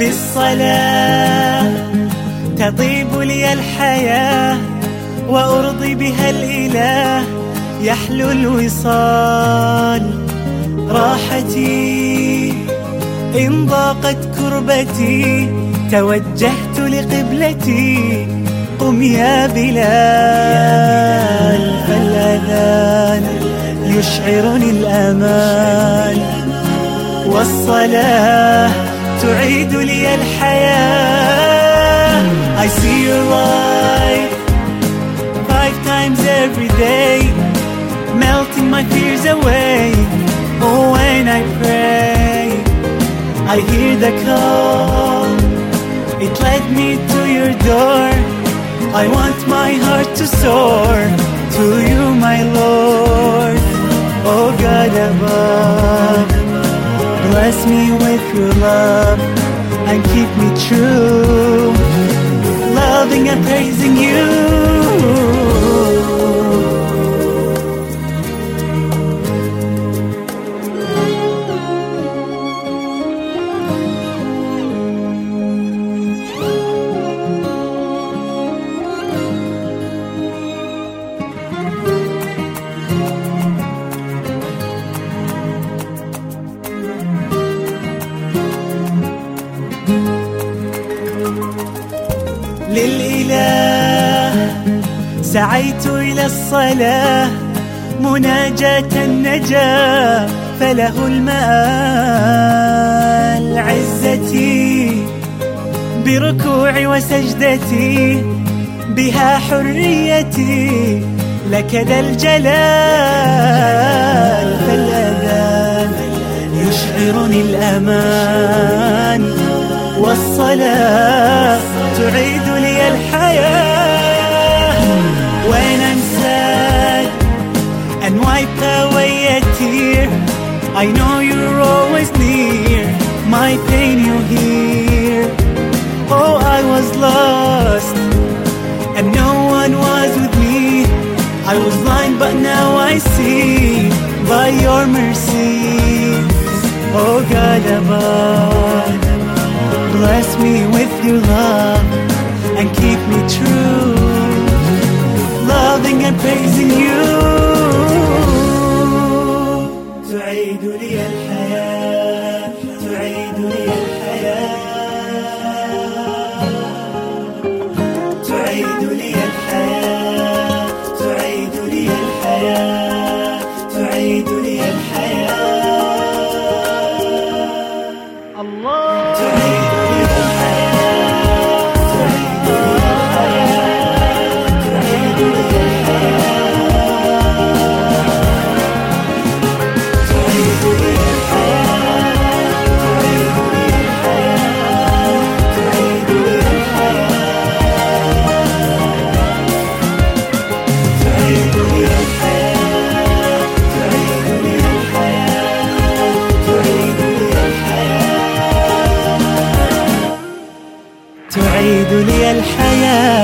بالصلاة. تطيب لي الحياة وأرضي بها الإله. يحلو الوصال راحتي. إن ضاقت كربتي توجهت لقبلتي. قم يا بلال. فالأذان يشعرني الأمان. والصلاة تعيد لي الحياة I see your light Five times every day Melting my fears away Oh when I pray I hear the call It led me to your door I want my heart to soar To you my Lord Oh God above Bless me with your love and keep me true, loving and praising you. للإله. سعيت إلى الصلاة مناجاة النجاة فله المآل عزتي بركوعي وسجدتي بها حريتي لك ذا الجلال. فالأذان يشعرني الأمان. والصلاة تعيد لي الحياة When I'm sad and wipe away a tear I know you're always near My pain you hear Oh, I was lost and no one was with me I was blind but now I see by your mercies Oh God above Bless me with your love and keep me true, loving and praising you. يا الحياة.